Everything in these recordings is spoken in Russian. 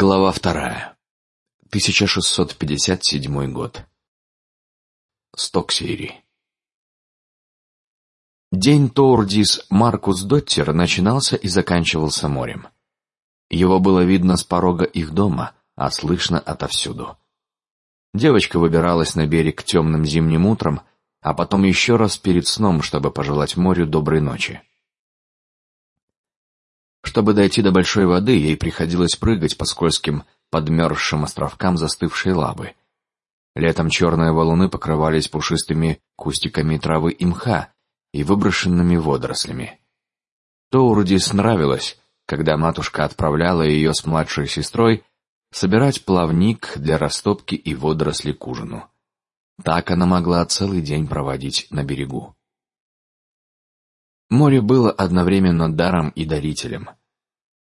Глава вторая. 1657 год. Стоксири. День Тордис Маркус Доттер начинался и заканчивался морем. Его было видно с порога их дома, а слышно отовсюду. Девочка выбиралась на берег темным зимним утром, а потом еще раз перед сном, чтобы пожелать морю доброй ночи. Чтобы дойти до большой воды, ей приходилось прыгать по скользким подмерзшим островкам застывшей лавы. Летом черные валуны покрывались пушистыми кустиками травы и мха и выброшенными водорослями. Тоурдис нравилось, когда матушка отправляла ее с младшей сестрой собирать плавник для растопки и водоросли к ужину. Так она могла целый день проводить на берегу. Море было одновременно даром и дарителем.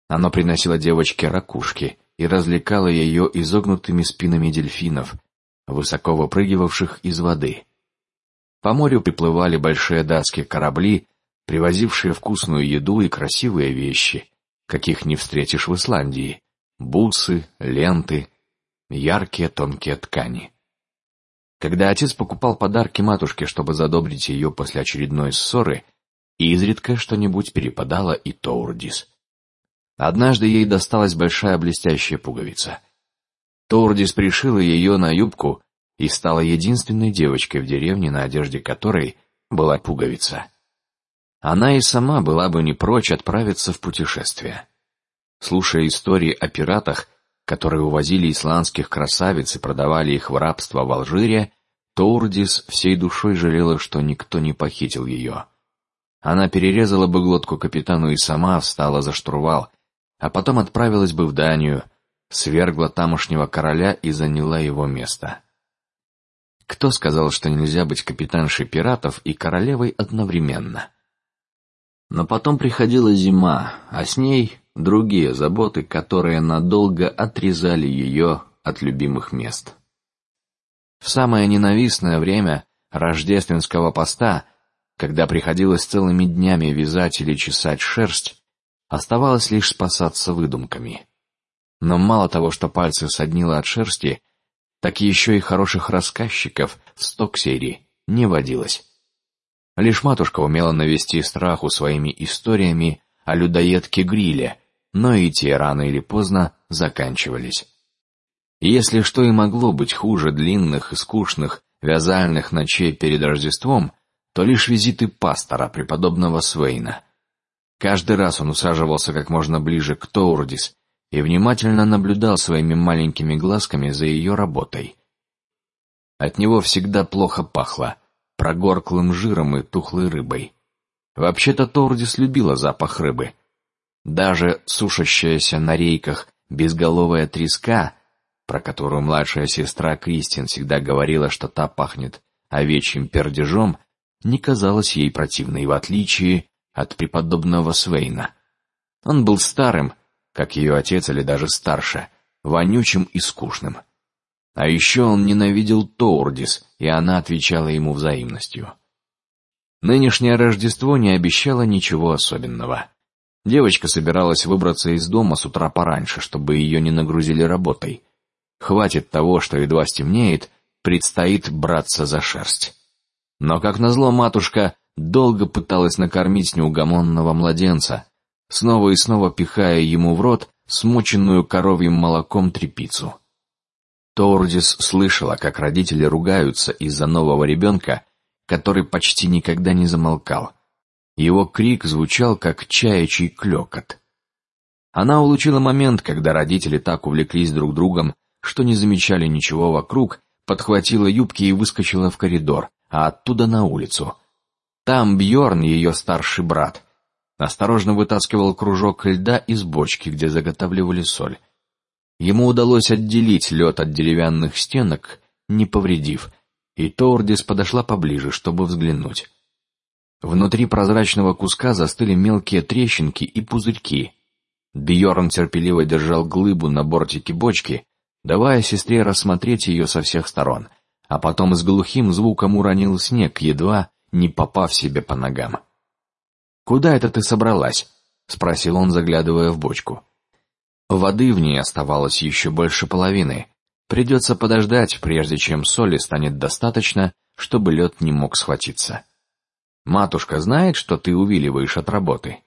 Оно приносило девочке ракушки и развлекало ее изогнутыми спинами дельфинов, высоко выпрыгивавших из воды. По морю приплывали большие датские корабли, привозившие вкусную еду и красивые вещи, каких не встретишь в Исландии: бусы, ленты, яркие тонкие ткани. Когда отец покупал подарки матушке, чтобы задобрить ее после очередной ссоры, изредка что-нибудь перепадало и Тоурдис. Однажды ей досталась большая блестящая пуговица. Тоурдис пришила ее на юбку и стала единственной девочкой в деревне, на одежде которой была пуговица. Она и сама была бы не прочь отправиться в путешествие. Слушая истории о пиратах, которые увозили исландских красавиц и продавали их в рабство в Алжире, Тоурдис всей душой жалела, что никто не похитил ее. Она перерезала бы глотку капитану и сама встала за штурвал, а потом отправилась бы в Данию, свергла тамошнего короля и заняла его место. Кто сказал, что нельзя быть капитаншей пиратов и королевой одновременно? Но потом приходила зима, а с ней другие заботы, которые надолго отрезали ее от любимых мест. В самое ненавистное время рождественского поста, когда приходилось целыми днями вязать или чесать шерсть, оставалось лишь спасаться выдумками. Но мало того, что пальцы соднило от шерсти, так еще и хороших рассказчиков в Стоксери не водилось. Лишь матушка умела навести страху своими историями о людоедке Гриле, но и те рано или поздно заканчивались. если что и могло быть хуже длинных и скучных вязальных ночей перед Рождеством, то лишь визиты пастора преподобного Свейна. Каждый раз он усаживался как можно ближе к Тоурдис и внимательно наблюдал своими маленькими глазками за ее работой. От него всегда плохо пахло прогорклым жиром и тухлой рыбой. Вообще-то Тоурдис любила запах рыбы. Даже сушащаяся на рейках безголовая треска, про которую младшая сестра Кристин всегда говорила, что та пахнет овечьим пердежом, не казалась ей противной, в отличие от преподобного Свейна. Он был старым, как ее отец или даже старше, вонючим и скучным. А еще он ненавидел Тоурдис, и она отвечала ему взаимностью. Нынешнее Рождество не обещало ничего особенного. Девочка собиралась выбраться из дома с утра пораньше, чтобы ее не нагрузили работой. Хватит того, что едва стемнеет, предстоит браться за шерсть. Но как назло матушка долго пыталась накормить неугомонного младенца, снова и снова пихая ему в рот смоченную коровьим молоком трепицу. Тордис слышала, как родители ругаются из-за нового ребенка, который почти никогда не замолкал. Его крик звучал как чаячий клекот. Она улучила момент, когда родители так увлеклись друг другом, что не замечали ничего вокруг, подхватила юбки и выскочила в коридор, а оттуда на улицу. Там Бьорн, ее старший брат, осторожно вытаскивал кружок льда из бочки, где заготавливали соль. Ему удалось отделить лед от деревянных стенок, не повредив, и Тордис подошла поближе, чтобы взглянуть. Внутри прозрачного куска застыли мелкие трещинки и пузырьки. Бьорн терпеливо держал глыбу на бортике бочки, давая сестре рассмотреть ее со всех сторон, а потом с глухим звуком уронил снег, едва не попав себе по ногам. Куда это ты собралась? спросил он, заглядывая в бочку. Воды в ней оставалось еще больше половины. Придется подождать, прежде чем соли станет достаточно, чтобы лед не мог схватиться. Матушка знает, что ты увиливаешь от работы.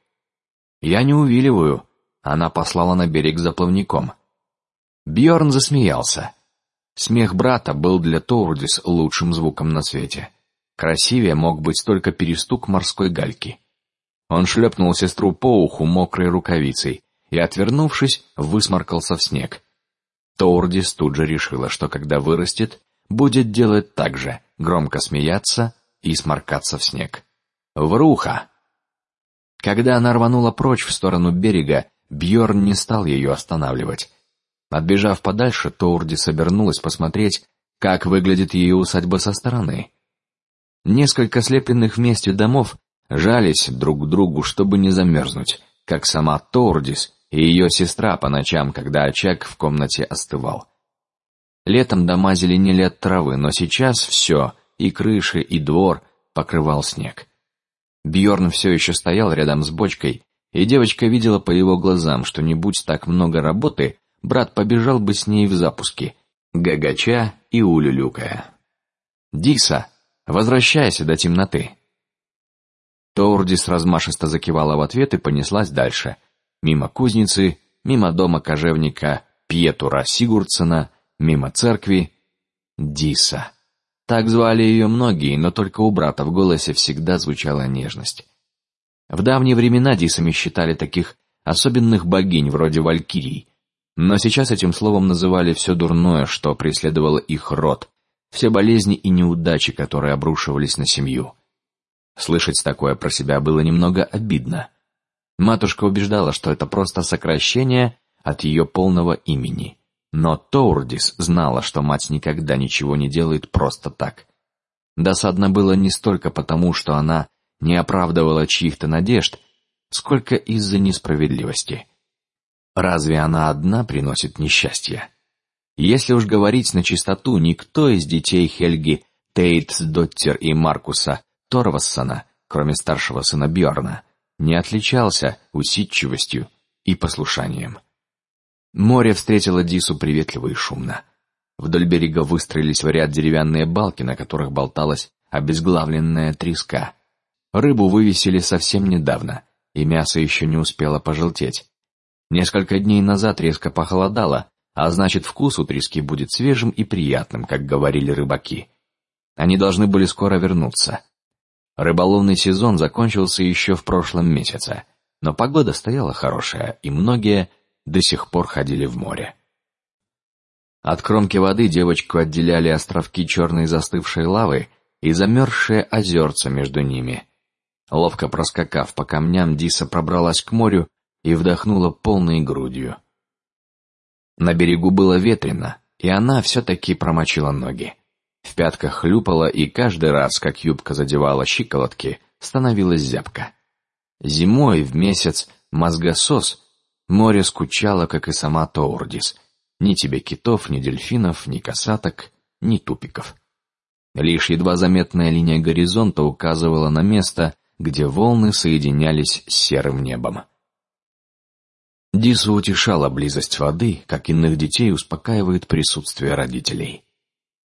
Я не увиливаю. Она послала на берег за плавником. Бьорн засмеялся. Смех брата был для Тоурдис лучшим звуком на свете. Красивее мог быть только перестук морской гальки. Он шлепнул сестру по уху мокрой рукавицей и, отвернувшись, высморкался в снег. Тоурдис тут же решила, что когда вырастет, будет делать так же, громко смеяться и сморкаться в снег. Вруха. Когда она рванула прочь в сторону берега, Бьорн не стал ее останавливать. Отбежав подальше, Тоурдис обернулась посмотреть, как выглядит ее усадьба со стороны. Несколько слепленных вместе домов жались друг к другу, чтобы не замерзнуть, как сама Тоурдис и ее сестра по ночам, когда очаг в комнате остывал. Летом дома зеленели от травы, но сейчас все и крыши, и двор покрывал снег. Бьорн все еще стоял рядом с бочкой, и девочка видела по его глазам, что не будь так много работы, брат побежал бы с ней в запуске, гагача и улюлюкая. Диса, возвращайся до темноты. Тоурдис размашисто закивала в ответ и понеслась дальше, мимо кузницы, мимо дома кожевника Пьетура Сигурдсена, мимо церкви. Диса. Так звали ее многие, но только у брата в голосе всегда звучала нежность. В давние времена дисами считали таких особенных богинь вроде валькирий, но сейчас этим словом называли все дурное, что преследовало их род, все болезни и неудачи, которые обрушивались на семью. Слышать такое про себя было немного обидно. Матушка убеждала, что это просто сокращение от ее полного имени. Но Тоурдис знала, что мать никогда ничего не делает просто так. Досадно было не столько потому, что она не оправдывала чьих-то надежд, сколько из-за несправедливости. Разве она одна приносит несчастье? Если уж говорить на чистоту, никто из детей Хельги Тейтсдоттер и Маркуса Торвассона, кроме старшего сына Бьорна, не отличался усидчивостью и послушанием. Море встретило Дису приветливо и шумно. Вдоль берега выстроились в ряд деревянные балки, на которых болталась обезглавленная треска. Рыбу вывесили совсем недавно, и мясо еще не успело пожелтеть. Несколько дней назад резко похолодало, а значит вкус у трески будет свежим и приятным, как говорили рыбаки. Они должны были скоро вернуться. Рыболовный сезон закончился еще в прошлом месяце, но погода стояла хорошая, и многие до сих пор ходили в море. От кромки воды девочку отделяли островки черной застывшей лавы и замерзшие озерца между ними. Ловко проскакав по камням, Диса пробралась к морю и вдохнула полной грудью. На берегу было ветрено, и она все-таки промочила ноги. В пятках хлюпала, и каждый раз, как юбка задевала щиколотки, становилась зябко. Зимой в месяц мозгосос море скучало, как и сама Тоурдис. Ни тебе китов, ни дельфинов, ни касаток, ни тупиков. Лишь едва заметная линия горизонта указывала на место, где волны соединялись с серым небом. Дису утешала близость воды, как иных детей успокаивает присутствие родителей.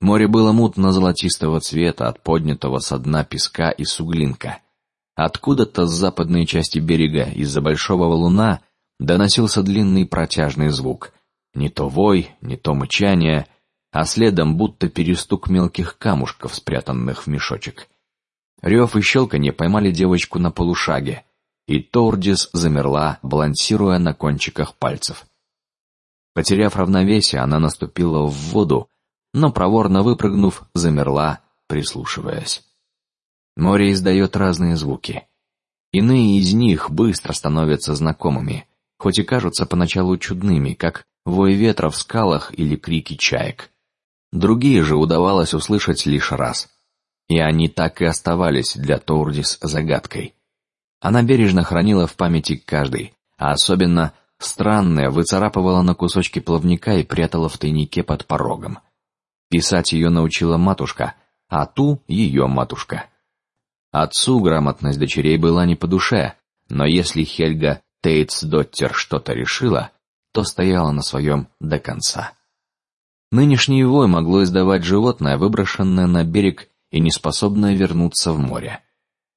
Море было мутно-золотистого цвета от поднятого со дна песка и суглинка. Откуда-то с западной части берега из-за большого валуна доносился длинный протяжный звук, не то вой, не то мычание, а следом будто перестук мелких камушков, спрятанных в мешочек. Рев и щелканье поймали девочку на полушаге, и Тордис замерла, балансируя на кончиках пальцев. Потеряв равновесие, она наступила в воду, но проворно выпрыгнув, замерла, прислушиваясь. Море издает разные звуки. Иные из них быстро становятся знакомыми, хоть и кажутся поначалу чудными, как вой ветра в скалах или крики чаек. Другие же удавалось услышать лишь раз, и они так и оставались для Тордис загадкой. Она бережно хранила в памяти каждый, а особенно странное выцарапывала на кусочки плавника и прятала в тайнике под порогом. Писать ее научила матушка, а ту ее матушка. Отцу грамотность дочерей была не по душе, но если Хельга Тейтсдоттер что-то решила, то стояла на своем до конца. Нынешний вой могло издавать животное, выброшенное на берег и неспособное вернуться в море.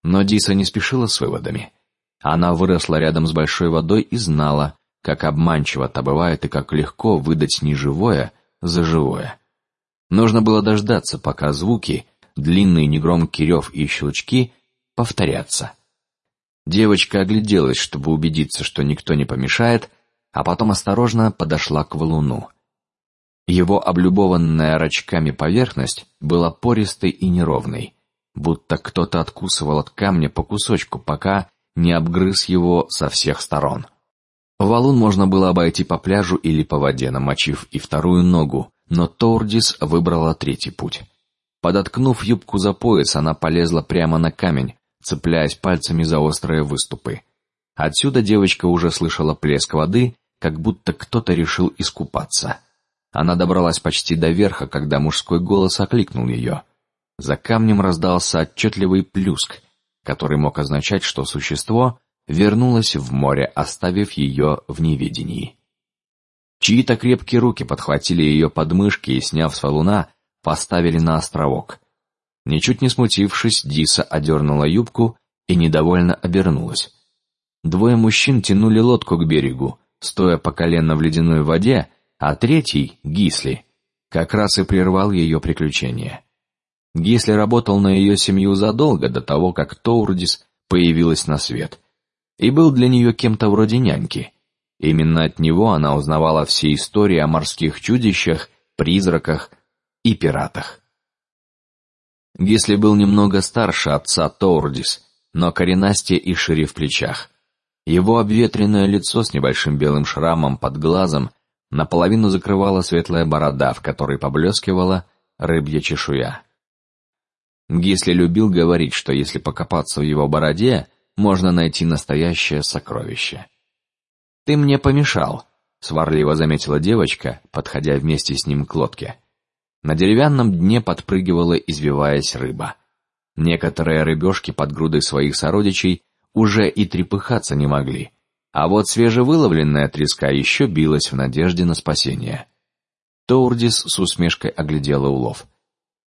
Но Диса не спешила с выводами. Она выросла рядом с большой водой и знала, как обманчиво то бывает и как легко выдать неживое за живое. Нужно было дождаться, пока звуки, длинные негромкий рев и щелчки, повторятся. Девочка огляделась, чтобы убедиться, что никто не помешает, а потом осторожно подошла к валуну. Его облюбованная рачками поверхность была пористой и неровной, будто кто-то откусывал от камня по кусочку, пока не обгрыз его со всех сторон. Валун можно было обойти по пляжу или по воде, намочив и вторую ногу, но Тордис выбрала третий путь. Подоткнув юбку за пояс, она полезла прямо на камень, цепляясь пальцами за острые выступы. Отсюда девочка уже слышала плеск воды, как будто кто-то решил искупаться. Она добралась почти до верха, когда мужской голос окликнул ее. За камнем раздался отчетливый плюск, который мог означать, что существо вернулось в море, оставив ее в неведении. Чьи-то крепкие руки подхватили ее подмышки и, сняв с валуна, поставили на островок. Ничуть не смутившись, Диса одернула юбку и недовольно обернулась. Двое мужчин тянули лодку к берегу, стоя по колено в ледяной воде, а третий, Гисли, как раз и прервал ее приключение. Гисли работал на ее семью задолго до того, как Тоурдис появилась на свет, и был для нее кем-то вроде няньки. Именно от него она узнавала все истории о морских чудищах, призраках и пиратах. Гисли был немного старше отца Тоурдис, но коренастее и шире в плечах. Его обветренное лицо с небольшим белым шрамом под глазом наполовину закрывала светлая борода, в которой поблескивала рыбья чешуя. Гисли любил говорить, что если покопаться в его бороде, можно найти настоящее сокровище. Ты мне помешал, сварливо заметила девочка, подходя вместе с ним к лодке. На деревянном дне подпрыгивала, извиваясь рыба. Некоторые рыбешки под грудой своих сородичей уже и трепыхаться не могли, а вот свежевыловленная треска еще билась в надежде на спасение. Тоурдис с усмешкой оглядела улов.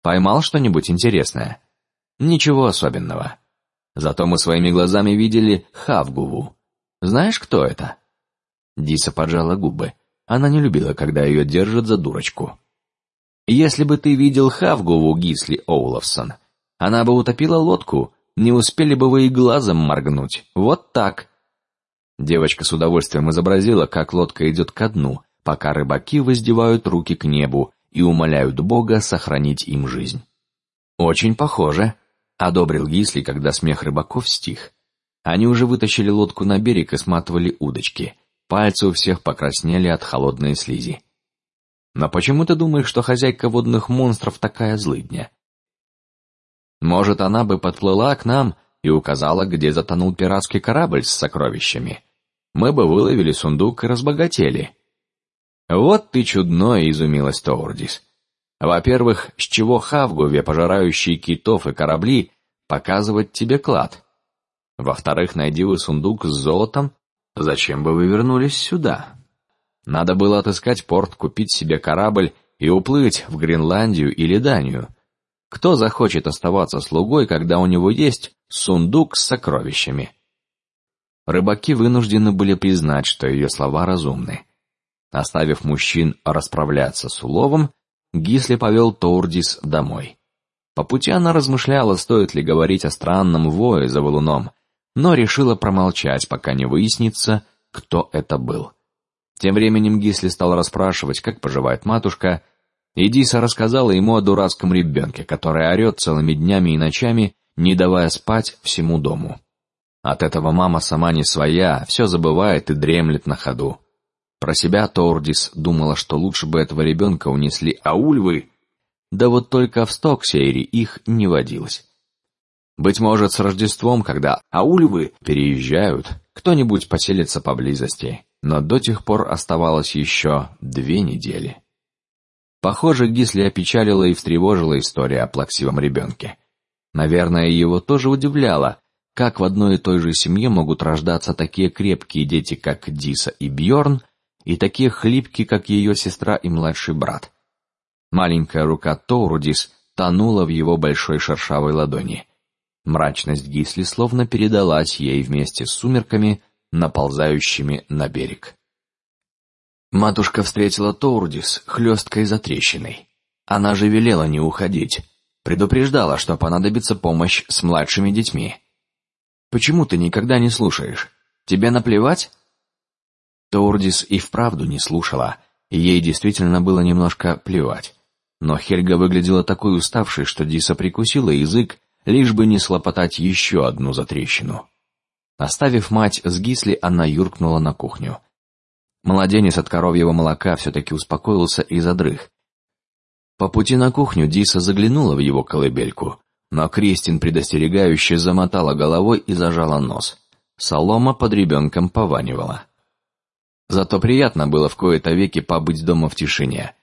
Поймал что-нибудь интересное? Ничего особенного. Зато мы своими глазами видели Хавгуву. Знаешь, кто это? Диса поджала губы. Она не любила, когда ее держат за дурочку. Если бы ты видел Хавгуву Гисли Оуловсон, она бы утопила лодку, не успели бы вы и глазом моргнуть. Вот так. Девочка с удовольствием изобразила, как лодка идет ко дну, пока рыбаки воздевают руки к небу и умоляют Бога сохранить им жизнь. Очень похоже, одобрил Гисли, когда смех рыбаков стих. Они уже вытащили лодку на берег и сматывали удочки. Пальцы у всех покраснели от холодной слизи. Но почему ты думаешь, что хозяйка водных монстров такая злыдня? Может, она бы подплыла к нам и указала, где затонул пиратский корабль с сокровищами. Мы бы выловили сундук и разбогатели. Вот ты чудной, изумилась Тоурдис. Во-первых, с чего Хавгуве, пожирающие китов и корабли, показывать тебе клад? Во-вторых, найди вы сундук с золотом. Зачем бы вы вернулись сюда? Надо было отыскать порт, купить себе корабль и уплыть в Гренландию или Данию. Кто захочет оставаться слугой, когда у него есть сундук с сокровищами? Рыбаки вынуждены были признать, что ее слова разумны. Оставив мужчин расправляться с уловом, Гисли повел Тоурдис домой. По пути она размышляла, стоит ли говорить о странном вое за валуном, но решила промолчать, пока не выяснится, кто это был. Тем временем Гисли стал расспрашивать, как поживает матушка, и рассказала ему о дурацком ребенке, который орет целыми днями и ночами, не давая спать всему дому. От этого мама сама не своя, все забывает и дремлет на ходу. Про себя Тордис думала, что лучше бы этого ребенка унесли аульвы, да вот только в Стоксейре их не водилось. Быть может, с Рождеством, когда аульвы переезжают, кто-нибудь поселится поблизости но до тех пор оставалось еще две недели. Похоже, Гисли опечалила и встревожила история о плаксивом ребенке. Наверное, его тоже удивляло, как в одной и той же семье могут рождаться такие крепкие дети, как Диса и Бьорн, и такие хлипкие, как ее сестра и младший брат. Маленькая рука Тоурудис тонула в его большой шершавой ладони. Мрачность Гисли словно передалась ей вместе с сумерками, наползающими на берег. Матушка встретила Тоурдис хлесткой затрещиной. Она же велела не уходить, предупреждала, что понадобится помощь с младшими детьми. Почему ты никогда не слушаешь? Тебе наплевать? Тоурдис и вправду не слушала, ей действительно было немножко плевать. Но Хельга выглядела такой уставшей, что Диса прикусила язык, лишь бы не слопотать еще одну затрещину. Оставив мать с Гисли, она юркнула на кухню. Младенец от коровьего молока все-таки успокоился и задрых. По пути на кухню Диса заглянула в его колыбельку, но Кристин предостерегающе замотала головой и зажала нос. Солома под ребенком пованивала. Зато приятно было в кои-то веки побыть дома в тишине.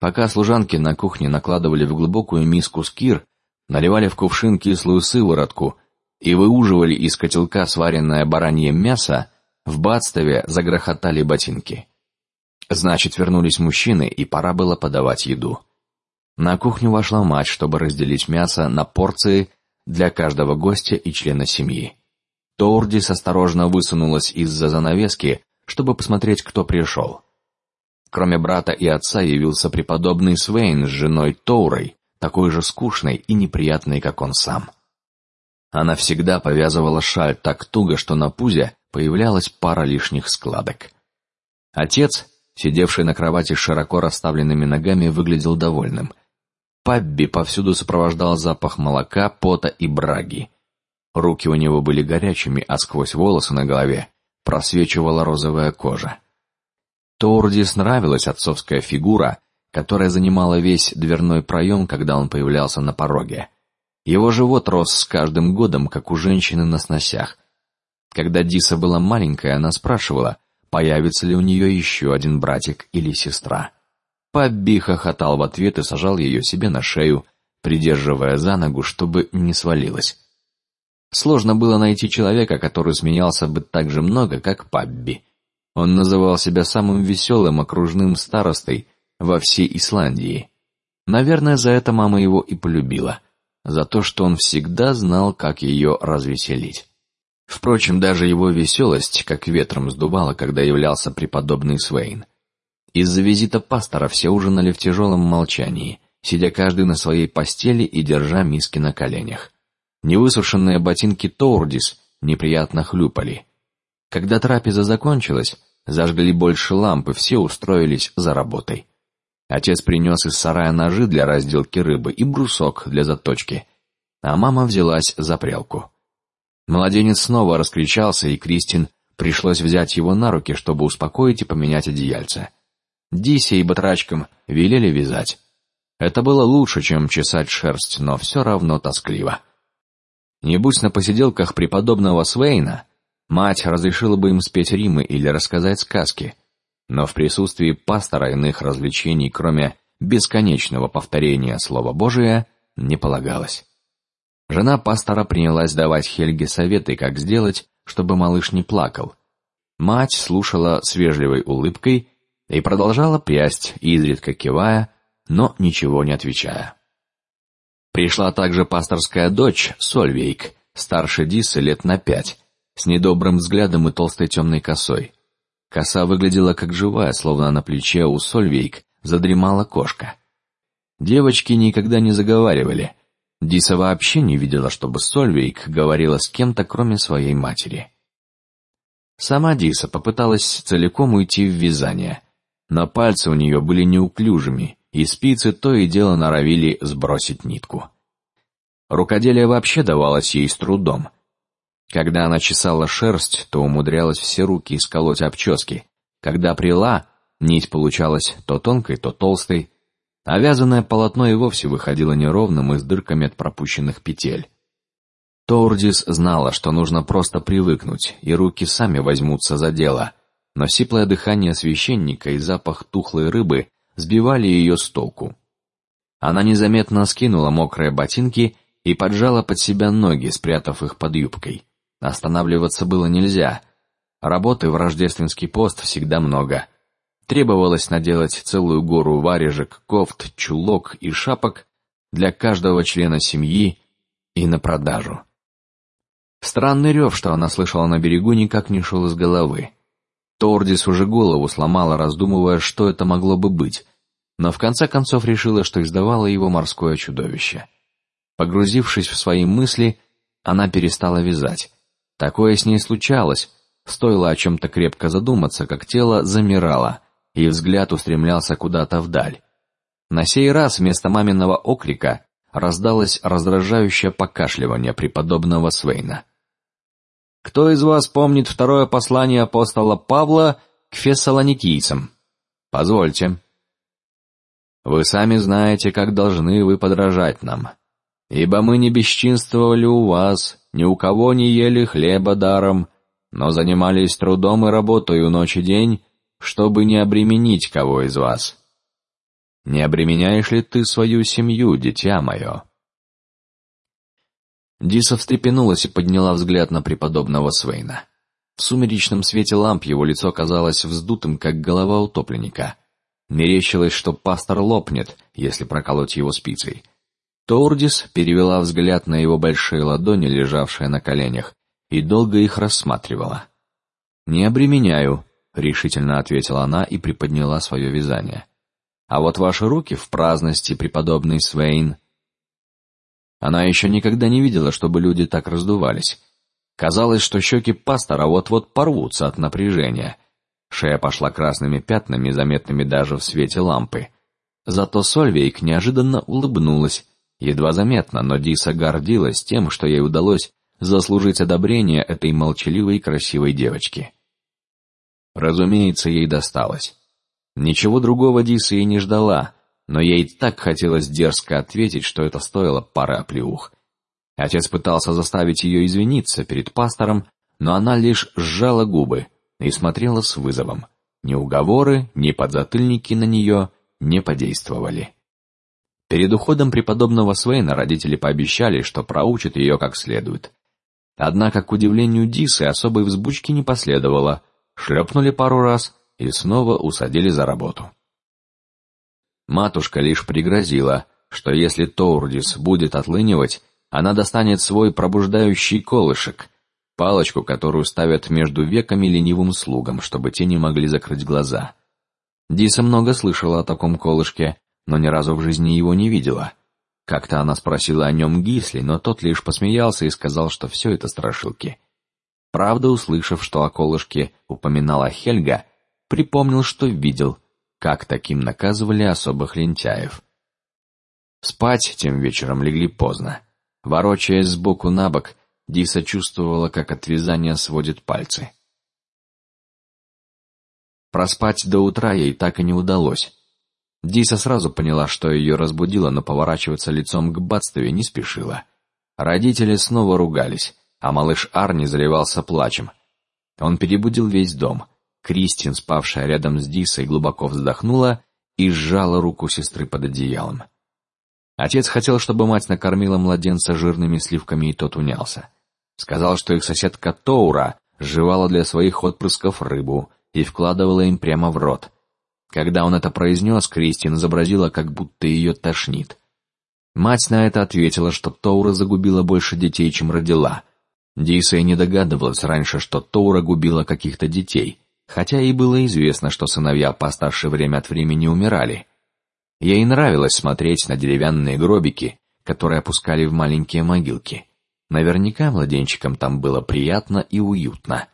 Пока служанки на кухне накладывали в глубокую миску скир, наливали в кувшин кислую сыворотку и выуживали из котелка сваренное баранье мясо, в Бадстове загрохотали ботинки. Значит, вернулись мужчины, и пора было подавать еду. На кухню вошла мать, чтобы разделить мясо на порции для каждого гостя и члена семьи. Тоурдис осторожно высунулась из-за занавески, чтобы посмотреть, кто пришел. Кроме брата и отца явился преподобный Свейн с женой Тоурой, такой же скучной и неприятной, как он сам. Она всегда повязывала шаль так туго, что на пузе появлялась пара лишних складок. Отец, сидевший на кровати с широко расставленными ногами, выглядел довольным. Пабби повсюду сопровождал запах молока, пота и браги. Руки у него были горячими, а сквозь волосы на голове просвечивала розовая кожа. Тордис нравилась отцовская фигура, которая занимала весь дверной проем, когда он появлялся на пороге. Его живот рос с каждым годом, как у женщины на сносях. Когда Диса была маленькая, она спрашивала, появится ли у нее еще один братик или сестра. Пабби хохотал в ответ и сажал ее себе на шею, придерживая за ногу, чтобы не свалилась. Сложно было найти человека, который смеялся бы так же много, как Пабби. Он называл себя самым веселым окружным старостой во всей Исландии. Наверное, за это мама его и полюбила, за то, что он всегда знал, как ее развеселить. Впрочем, даже его веселость как ветром сдувала, когда являлся преподобный Свейн. Из-за визита пастора все ужинали в тяжелом молчании, сидя каждый на своей постели и держа миски на коленях. Невысушенные ботинки Тоурдис неприятно хлюпали. Когда трапеза закончилась, зажгли больше ламп и все устроились за работой. Отец принес из сарая ножи для разделки рыбы и брусок для заточки, а мама взялась за прялку. Младенец снова раскричался, и Кристин пришлось взять его на руки, чтобы успокоить и поменять одеяльце. Дисе и батрачкам велели вязать. Это было лучше, чем чесать шерсть, но все равно тоскливо. Не будь на посиделках преподобного Свейна, мать разрешила бы им спеть римы или рассказать сказки, но в присутствии пастора иных развлечений, кроме бесконечного повторения слова Божия, не полагалось. Жена пастора принялась давать Хельге советы, как сделать, чтобы малыш не плакал. Мать слушала с вежливой улыбкой и продолжала прясть, изредка кивая, но ничего не отвечая. Пришла также пасторская дочь Сольвейк, старше Дисы лет на пять, с недобрым взглядом и толстой темной косой. Коса выглядела как живая, словно на плече у Сольвейк задремала кошка. Девочки никогда не заговаривали. Диса вообще не видела, чтобы Сольвейк говорила с кем-то, кроме своей матери. Сама Диса попыталась целиком уйти в вязание, но пальцы у нее были неуклюжими, и спицы то и дело норовили сбросить нитку. Рукоделие вообще давалось ей с трудом. Когда она чесала шерсть, то умудрялась все руки исколоть обчески. Когда прила, нить получалась то тонкой, то толстой, а вязаное полотно и вовсе выходило неровным и с дырками от пропущенных петель. Тордис знала, что нужно просто привыкнуть, и руки сами возьмутся за дело, но сиплое дыхание священника и запах тухлой рыбы сбивали ее с толку. Она незаметно скинула мокрые ботинки и поджала под себя ноги, спрятав их под юбкой. Останавливаться было нельзя. Работы в рождественский пост всегда много, Требовалось наделать целую гору варежек, кофт, чулок и шапок для каждого члена семьи и на продажу. Странный рев, что она слышала на берегу, никак не шел из головы. Тордис уже голову сломала, раздумывая, что это могло бы быть, но в конце концов решила, что издавало его морское чудовище. Погрузившись в свои мысли, она перестала вязать. Такое с ней случалось. Стоило о чем-то крепко задуматься, как тело замирало, и взгляд устремлялся куда-то вдаль. На сей раз вместо маминого окрика раздалось раздражающее покашливание преподобного Свейна. Кто из вас помнит второе послание апостола Павла к фессалоникийцам? Позвольте. Вы сами знаете, как должны вы подражать нам, ибо мы не бесчинствовали у вас, ни у кого не ели хлеба даром, но занимались трудом и работой ночь и день, чтобы не обременить кого из вас. Не обременяешь ли ты свою семью, дитя мое? Диса встрепенулась и подняла взгляд на преподобного Свейна. В сумеречном свете ламп его лицо казалось вздутым, как голова утопленника. Мерещилось, что пастор лопнет, если проколоть его спицей. Тордис перевела взгляд на его большие ладони, лежавшие на коленях, и долго их рассматривала. Не обременяю, решительно ответила она и приподняла свое вязание. А вот ваши руки в праздности, преподобный Свейн, она еще никогда не видела, чтобы люди так раздувались. Казалось, что щеки пастора вот-вот порвутся от напряжения. Шея пошла красными пятнами, заметными даже в свете лампы. Зато Сольвейк неожиданно улыбнулась, едва заметно, но Диса гордилась тем, что ей удалось заслужить одобрение этой молчаливой красивой девочки. Разумеется, ей досталось. Ничего другого Диса и не ждала но ей так хотелось дерзко ответить, что это стоило пары оплеух. Отец пытался заставить ее извиниться перед пастором, но она лишь сжала губы и смотрела с вызовом. Ни уговоры, ни подзатыльники на нее не подействовали. Перед уходом преподобного Свейна родители пообещали, что проучат ее как следует. Однако, к удивлению Дисы, особой взбучки не последовало. Шлепнули пару раз и снова усадили за работу. Матушка лишь пригрозила, что если Тоурдис будет отлынивать, она достанет свой пробуждающий колышек, палочку, которую ставят между веками ленивым слугам, чтобы те не могли закрыть глаза. Диса много слышала о таком колышке, но ни разу в жизни его не видела. Как-то она спросила о нем Гисли, но тот лишь посмеялся и сказал, что все это страшилки. Правда, услышав, что о колышке упоминала Хельга, припомнил, что видел как таким наказывали особых лентяев. Спать тем вечером легли поздно. Ворочаясь с боку на бок, Диса чувствовала, как от вязания сводит пальцы. Проспать до утра ей так и не удалось. Диса сразу поняла, что ее разбудило, но поворачиваться лицом к Бадстве не спешила. Родители снова ругались, а малыш Арни заливался плачем. Он перебудил весь дом. Кристин, спавшая рядом с Дисой, глубоко вздохнула и сжала руку сестры под одеялом. Отец хотел, чтобы мать накормила младенца жирными сливками, и тот унялся. Сказал, что их соседка Тоура жевала для своих отпрысков рыбу и вкладывала им прямо в рот. Когда он это произнес, Кристин изобразила, как будто ее тошнит. Мать на это ответила, что Тоура загубила больше детей, чем родила. Диса и не догадывалась раньше, что Тоура губила каких-то детей хотя и было известно, что сыновья постарше время от времени умирали. Ей нравилось смотреть на деревянные гробики, которые опускали в маленькие могилки. Наверняка младенчикам там было приятно и уютно.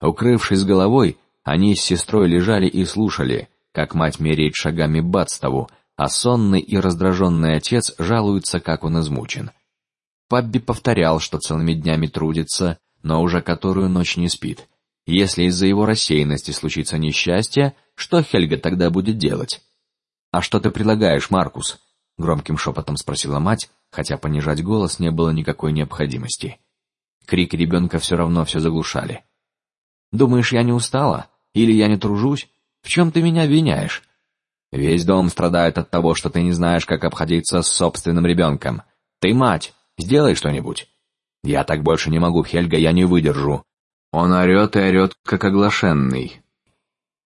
Укрывшись головой, они с сестрой лежали и слушали, как мать меряет шагами Бадставу, а сонный и раздраженный отец жалуется, как он измучен. Пабби повторял, что целыми днями трудится, но уже которую ночь не спит. Если из-за его рассеянности случится несчастье, что Хельга тогда будет делать? А что ты предлагаешь, Маркус? Громким шепотом спросила мать, хотя понижать голос не было никакой необходимости. Крики ребенка все равно все заглушали. Думаешь, я не устала? Или я не тружусь? В чем ты меня обвиняешь? Весь дом страдает от того, что ты не знаешь, как обходиться с собственным ребенком. Ты мать, сделай что-нибудь. Я так больше не могу, Хельга, я не выдержу. Он орет и орет, как оглашенный.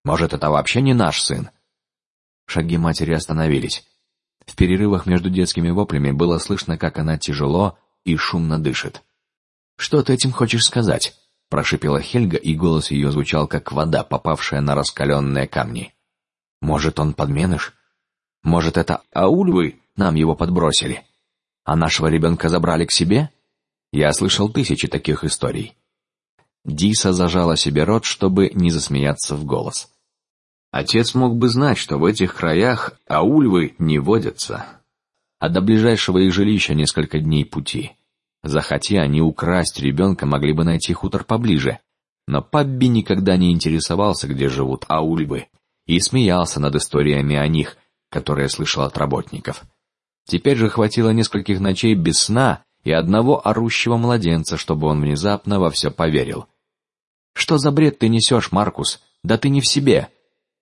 Может, это вообще не наш сын? Шаги матери остановились. В перерывах между детскими воплями было слышно, как она тяжело и шумно дышит. Что ты этим хочешь сказать? прошипела Хельга, и голос ее звучал как вода, попавшая на раскаленные камни. Может, он подменыш? Может, это аульвы нам его подбросили, а нашего ребенка забрали к себе? Я слышал тысячи таких историй. Диса зажала себе рот, чтобы не засмеяться в голос. Отец мог бы знать, что в этих краях аульвы не водятся, а до ближайшего их жилища несколько дней пути. Захотя они украсть ребенка, могли бы найти хутор поближе. Но Пабби никогда не интересовался, где живут аульвы, и смеялся над историями о них, которые слышал от работников. Теперь же хватило нескольких ночей без сна и одного орущего младенца, чтобы он внезапно во все поверил. Что за бред ты несешь, Маркус? Да ты не в себе.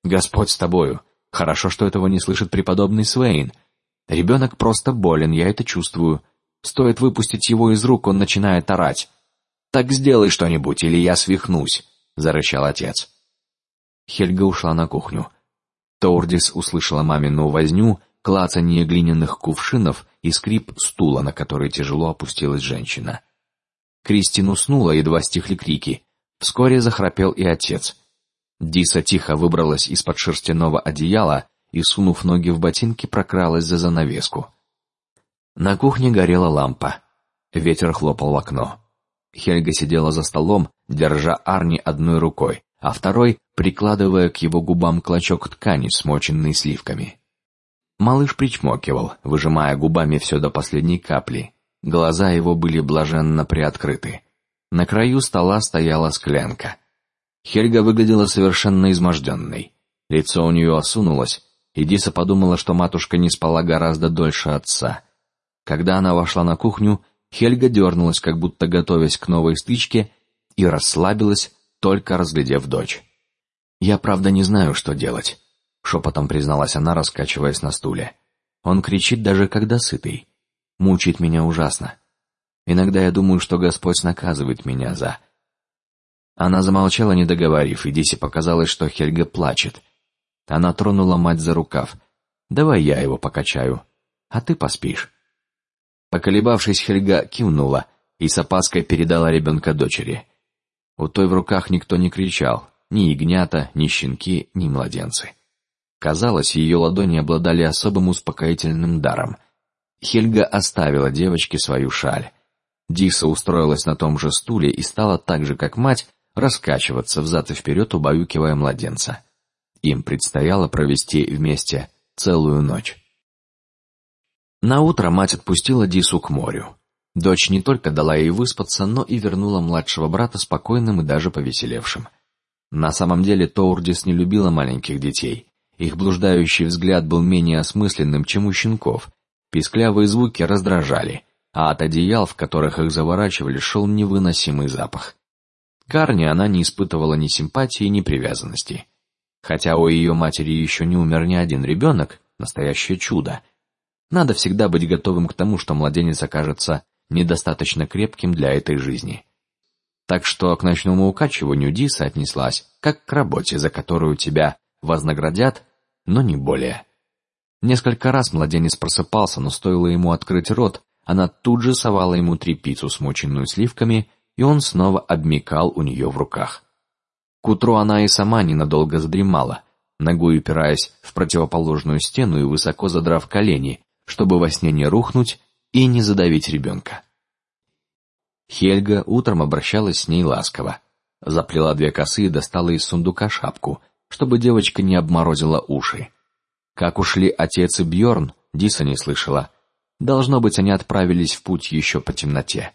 Господь с тобою. Хорошо, что этого не слышит преподобный Свейн. Ребенок просто болен, я это чувствую. Стоит выпустить его из рук, он начинает орать. Так сделай что-нибудь, или я свихнусь, зарычал отец. Хельга ушла на кухню. Тордис услышала мамину возню, клацанье глиняных кувшинов и скрип стула, на который тяжело опустилась женщина. Кристин уснула, едва стихли крики. Вскоре захрапел и отец. Диса тихо выбралась из-под шерстяного одеяла и, сунув ноги в ботинки, прокралась за занавеску. На кухне горела лампа. Ветер хлопал в окно. Хельга сидела за столом, держа Арни одной рукой, а второй прикладывая к его губам клочок ткани, смоченный сливками. Малыш причмокивал, выжимая губами все до последней капли. Глаза его были блаженно приоткрыты. На краю стола стояла склянка. Хельга выглядела совершенно изможденной. Лицо у нее осунулось, и Диса подумала, что матушка не спала гораздо дольше отца. Когда она вошла на кухню, Хельга дернулась, как будто готовясь к новой стычке, и расслабилась, только разглядев дочь. Я правда не знаю, что делать, шепотом призналась она, раскачиваясь на стуле. Он кричит даже когда сытый, мучает меня ужасно. Иногда я думаю, что Господь наказывает меня за. Она замолчала, не договорив, и Дисе показалось, что Хельга плачет. Она тронула мать за рукав. Давай я его покачаю, а ты поспишь. Поколебавшись, Хельга кивнула и с опаской передала ребенка дочери. У той в руках никто не кричал, ни ягнята, ни щенки, ни младенцы. Казалось, ее ладони обладали особым успокоительным даром. Хельга оставила девочке свою шаль. Диса устроилась на том же стуле и стала так же, как мать, раскачиваться взад и вперед, убаюкивая младенца. Им предстояло провести вместе целую ночь. На утро мать отпустила Дису к морю. Дочь не только дала ей выспаться, но и вернула младшего брата спокойным и даже повеселевшим. На самом деле Тоурдис не любила маленьких детей. Их блуждающий взгляд был менее осмысленным, чем у щенков. Писклявые звуки раздражали, а от одеял, в которых их заворачивали, шел невыносимый запах. Карни она не испытывала ни симпатии, ни привязанности. Хотя у ее матери еще не умер ни один ребенок, настоящее чудо. Надо всегда быть готовым к тому, что младенец окажется недостаточно крепким для этой жизни. Так что к ночному укачиванию Диса отнеслась как к работе, за которую тебя вознаградят, но не более. Несколько раз младенец просыпался, но стоило ему открыть рот, она тут же совала ему трепицу, смоченную сливками, и он снова обмикал у нее в руках. К утру она и сама ненадолго задремала, ногой упираясь в противоположную стену и высоко задрав колени, чтобы во сне не рухнуть и не задавить ребенка. Хельга утром обращалась с ней ласково, заплела две косы и достала из сундука шапку, чтобы девочка не обморозила уши. Как ушли отец и Бьорн, Диса не слышала. Должно быть, они отправились в путь еще по темноте.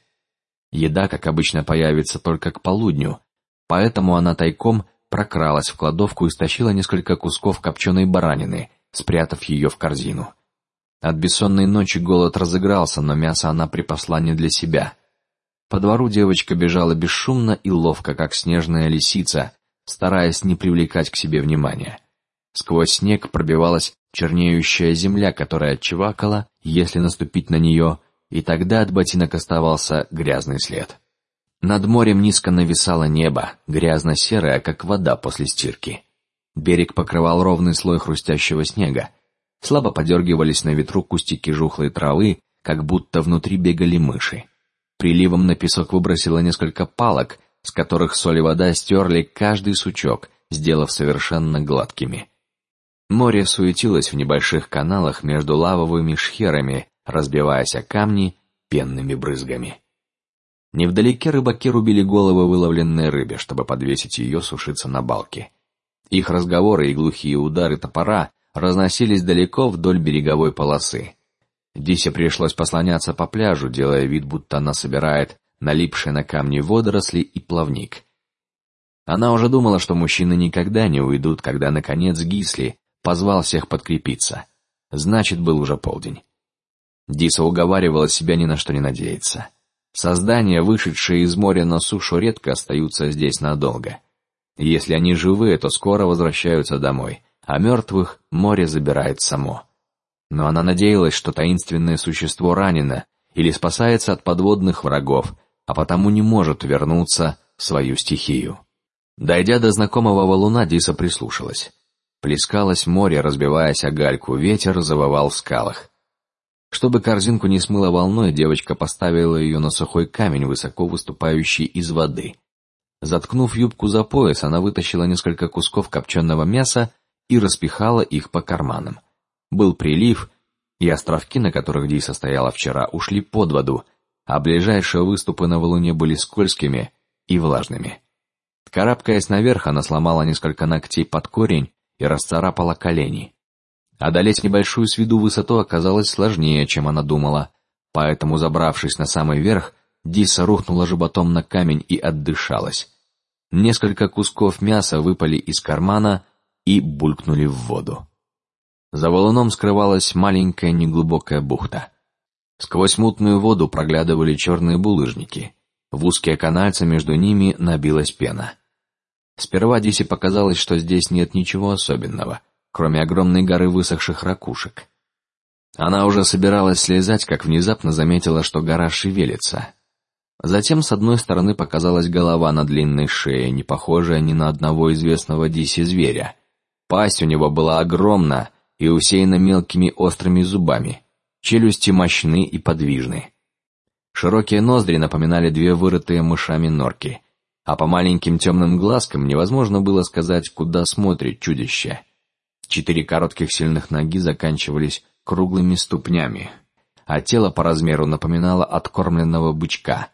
Еда, как обычно, появится только к полудню, поэтому она тайком прокралась в кладовку и стащила несколько кусков копченой баранины, спрятав ее в корзину. От бессонной ночи голод разыгрался, но мясо она припасла не для себя. По двору девочка бежала бесшумно и ловко, как снежная лисица, стараясь не привлекать к себе внимания. Сквозь снег пробивалась чернеющая земля, которая чвакала, если наступить на нее, и тогда от ботинок оставался грязный след. Над морем низко нависало небо, грязно-серое, как вода после стирки. Берег покрывал ровный слой хрустящего снега. Слабо подергивались на ветру кустики жухлой травы, как будто внутри бегали мыши. Приливом на песок выбросило несколько палок, с которых соль и вода стерли каждый сучок, сделав совершенно гладкими. Море суетилось в небольших каналах между лавовыми шхерами, разбиваясь о камни пенными брызгами. Невдалеке рыбаки рубили головы выловленной рыбе, чтобы подвесить ее сушиться на балке. Их разговоры и глухие удары топора разносились далеко вдоль береговой полосы. Дисе пришлось послоняться по пляжу, делая вид, будто она собирает налипшие на камни водоросли и плавник. Она уже думала, что мужчины никогда не уйдут, когда наконец Гисли позвал всех подкрепиться. Значит, был уже полдень. Диса уговаривала себя ни на что не надеяться. Создания, вышедшие из моря на сушу, редко остаются здесь надолго. Если они живые, то скоро возвращаются домой, а мертвых море забирает само. Но она надеялась, что таинственное существо ранено или спасается от подводных врагов, а потому не может вернуться в свою стихию. Дойдя до знакомого валуна, Диса прислушалась. Плескалось море, разбиваясь о гальку, ветер завывал в скалах. Чтобы корзинку не смыло волной, девочка поставила ее на сухой камень, высоко выступающий из воды. Заткнув юбку за пояс, она вытащила несколько кусков копченого мяса и распихала их по карманам. Был прилив, и островки, на которых Диса стояла вчера, ушли под воду, а ближайшие выступы на валуне были скользкими и влажными. Карабкаясь наверх, она сломала несколько ногтей под корень и расцарапала колени. Одолеть небольшую с виду высоту оказалось сложнее, чем она думала, поэтому, забравшись на самый верх, Диса рухнула животом на камень и отдышалась. Несколько кусков мяса выпали из кармана и булькнули в воду. За валуном скрывалась маленькая неглубокая бухта. Сквозь мутную воду проглядывали черные булыжники. В узкие канальцы между ними набилась пена. Сперва Дисе показалось, что здесь нет ничего особенного, кроме огромной горы высохших ракушек. Она уже собиралась слезать, как внезапно заметила, что гора шевелится. Затем с одной стороны показалась голова на длинной шее, не похожая ни на одного известного Дисе зверя. Пасть у него была огромна и усеяна мелкими острыми зубами, челюсти мощны и подвижны. Широкие ноздри напоминали две вырытые мышами норки а по маленьким темным глазкам невозможно было сказать, куда смотрит чудище. Четыре коротких сильных ноги заканчивались круглыми ступнями, а тело по размеру напоминало откормленного бычка.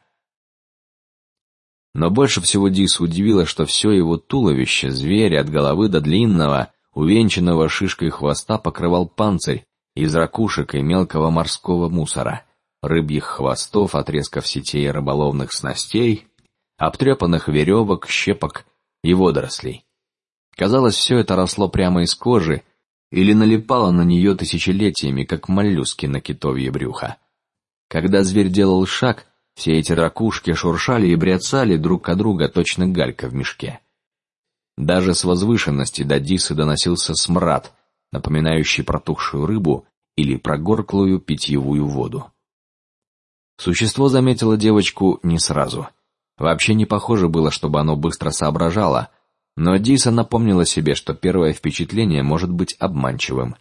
Но больше всего Дис удивило, что все его туловище, зверя от головы до длинного, увенчанного шишкой хвоста, покрывал панцирь из ракушек и мелкого морского мусора, рыбьих хвостов, отрезков сетей рыболовных снастей, обтрепанных веревок, щепок и водорослей. Казалось, все это росло прямо из кожи или налипало на нее тысячелетиями, как моллюски на китовье брюхо. Когда зверь делал шаг, все эти ракушки шуршали и бряцали друг от друга, точно галька в мешке. Даже с возвышенности до Дисы доносился смрад, напоминающий протухшую рыбу или прогорклую питьевую воду. Существо заметило девочку не сразу. Вообще не похоже было, чтобы оно быстро соображало, но Диса напомнила себе, что первое впечатление может быть обманчивым.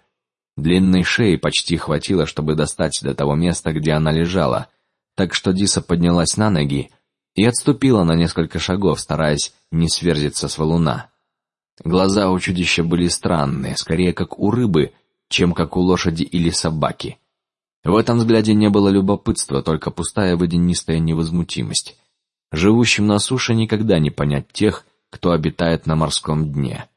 Длинной шеи почти хватило, чтобы достать до того места, где она лежала, так что Диса поднялась на ноги и отступила на несколько шагов, стараясь не сверзиться с валуна. Глаза у чудища были странные, скорее как у рыбы, чем как у лошади или собаки. В этом взгляде не было любопытства, только пустая водянистая невозмутимость. Живущим на суше никогда не понять тех, кто обитает на морском дне.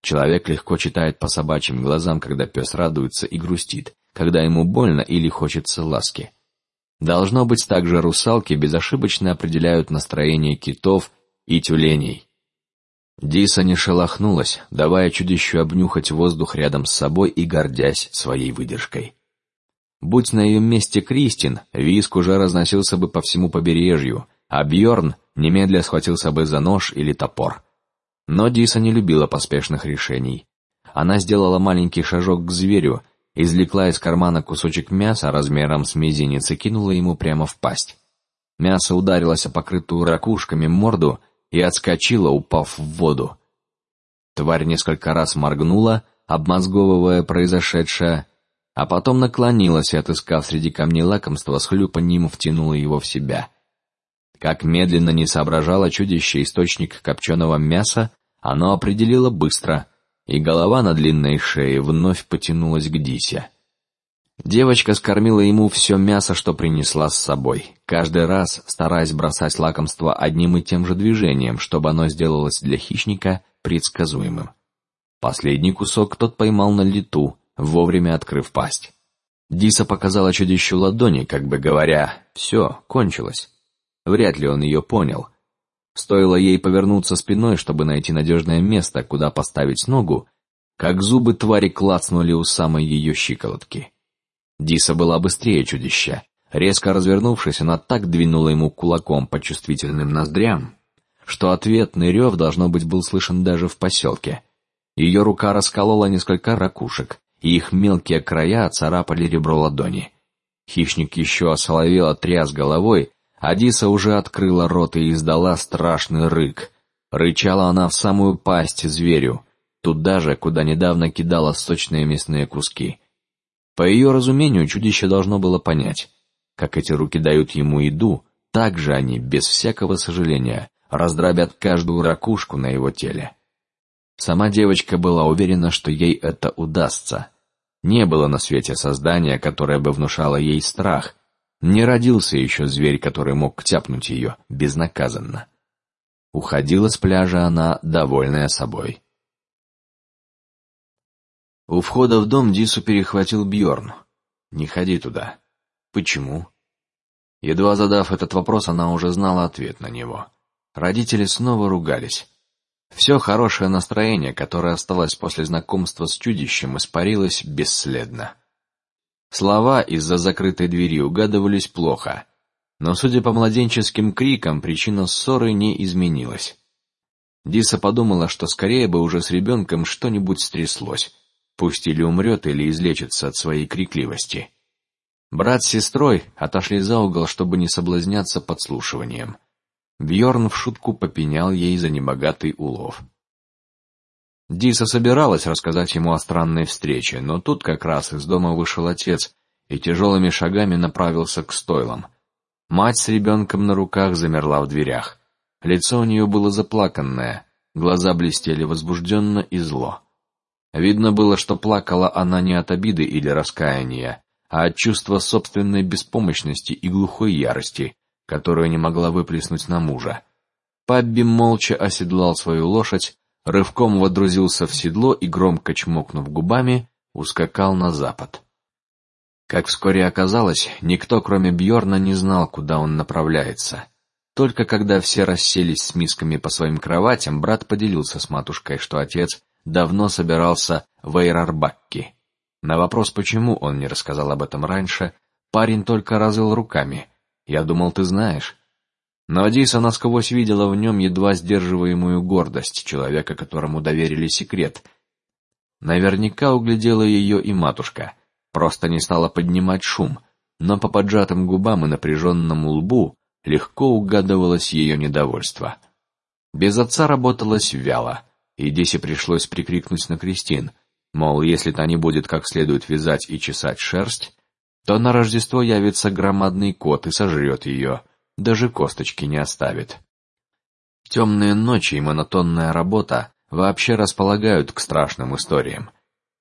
Человек легко читает по собачьим глазам, когда пес радуется и грустит, когда ему больно или хочется ласки. Должно быть, также русалки безошибочно определяют настроение китов и тюленей. Диса не шелохнулась, давая чудищу обнюхать воздух рядом с собой и гордясь своей выдержкой. Будь на ее месте Кристин, виск уже разносился бы по всему побережью, а Бьорн немедля схватился бы за нож или топор. Но Диса не любила поспешных решений. Она сделала маленький шажок к зверю, извлекла из кармана кусочек мяса размером с мизинец и кинула ему прямо в пасть. Мясо ударилось о покрытую ракушками морду и отскочило, упав в воду. Тварь несколько раз моргнула, обмозговывая произошедшее, а потом наклонилась и, отыскав среди камней лакомства, с хлюпаньем втянула его в себя. Как медленно не соображало чудище источник копченого мяса, оно определило быстро, и голова на длинной шее вновь потянулась к Дисе. Девочка скормила ему все мясо, что принесла с собой, каждый раз стараясь бросать лакомство одним и тем же движением, чтобы оно сделалось для хищника предсказуемым. Последний кусок тот поймал на лету, вовремя открыв пасть. Диса показала чудищу ладони, как бы говоря: "Все, кончилось". Вряд ли он ее понял. Стоило ей повернуться спиной, чтобы найти надежное место, куда поставить ногу, как зубы твари клацнули у самой ее щиколотки. Диса была быстрее чудища. Резко развернувшись, она так двинула ему кулаком по чувствительным ноздрям, что ответный рев должно быть был слышен даже в поселке. Ее рука расколола несколько ракушек, и их мелкие края царапали ребро ладони. Хищник еще осоловел, тряс головой, а Диса уже открыла рот и издала страшный рык. Рычала она в самую пасть зверю, туда же, куда недавно кидала сочные мясные куски. По ее разумению, чудище должно было понять, как эти руки дают ему еду, так же они, без всякого сожаления, раздробят каждую ракушку на его теле. Сама девочка была уверена, что ей это удастся. Не было на свете создания, которое бы внушало ей страх. Не родился еще зверь, который мог тяпнуть ее безнаказанно. Уходила с пляжа она довольная собой. У входа в дом Дису перехватил Бьорн. Не ходи туда. Почему? Едва задав этот вопрос, она уже знала ответ на него. Родители снова ругались. Все хорошее настроение, которое осталось после знакомства с чудищем, испарилось бесследно. Слова из-за закрытой двери угадывались плохо, но, судя по младенческим крикам, причина ссоры не изменилась. Диса подумала, что скорее бы уже с ребенком что-нибудь стряслось Пусть или умрет, или излечится от своей крикливости. Брат с сестрой отошли за угол, чтобы не соблазняться подслушиванием. Бьорн в шутку попенял ей за небогатый улов. Диса собиралась рассказать ему о странной встрече, но тут как раз из дома вышел отец и тяжелыми шагами направился к стойлам. Мать с ребенком на руках замерла в дверях. Лицо у нее было заплаканное, глаза блестели возбужденно и зло. Видно было, что плакала она не от обиды или раскаяния, а от чувства собственной беспомощности и глухой ярости, которую не могла выплеснуть на мужа. Пабби молча оседлал свою лошадь, рывком водрузился в седло и громко чмокнув губами, ускакал на запад. Как вскоре оказалось, никто, кроме Бьорна, не знал, куда он направляется. Только когда все расселись с мисками по своим кроватям, брат поделился с матушкой, что отец давно собирался в Эйрарбакки. На вопрос, почему он не рассказал об этом раньше, парень только развел руками. Я думал, ты знаешь. Но Диса насквозь видела в нем едва сдерживаемую гордость человека, которому доверили секрет. Наверняка углядела ее и матушка, просто не стала поднимать шум, но по поджатым губам и напряженному лбу легко угадывалось ее недовольство. Без отца работалось вяло и Дисе пришлось прикрикнуть на Кристин, мол, если та не будет как следует вязать и чесать шерсть, то на Рождество явится громадный кот и сожрет ее, даже косточки не оставит. Темные ночи и монотонная работа вообще располагают к страшным историям.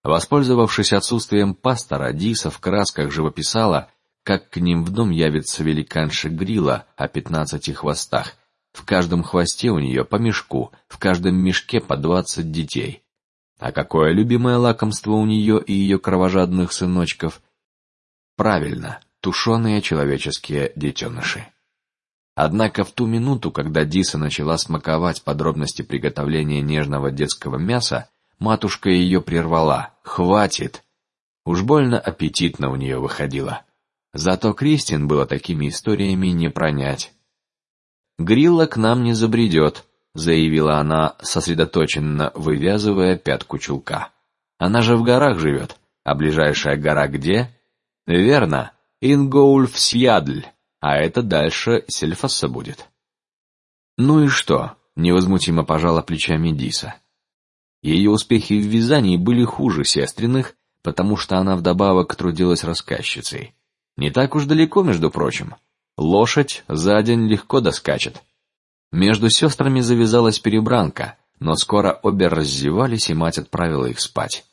Воспользовавшись отсутствием пастора, Диса в красках живописала, как к ним в дом явится великанша Грила о пятнадцати хвостах в каждом хвосте у нее по мешку, в каждом мешке по двадцать детей. А какое любимое лакомство у нее и ее кровожадных сыночков? Правильно, тушеные человеческие детеныши. Однако в ту минуту, когда Диса начала смаковать подробности приготовления нежного детского мяса, матушка ее прервала: "Хватит! Уж больно аппетитно у нее выходило. Зато Кристин было такими историями не пронять. Грилла к нам не забредет, заявила она, сосредоточенно вывязывая пятку чулка. Она же в горах живет, а ближайшая гора где? Верно, Ингоульфсьядль, а это дальше Сельфасса будет. Ну и что? Невозмутимо пожала плечами Диса. Ее успехи в вязании были хуже сестренных, потому что она вдобавок трудилась рассказчицей. Не так уж далеко, между прочим. Лошадь за день легко доскачет. Между сестрами завязалась перебранка, но скоро обе раздевались и мать отправила их спать.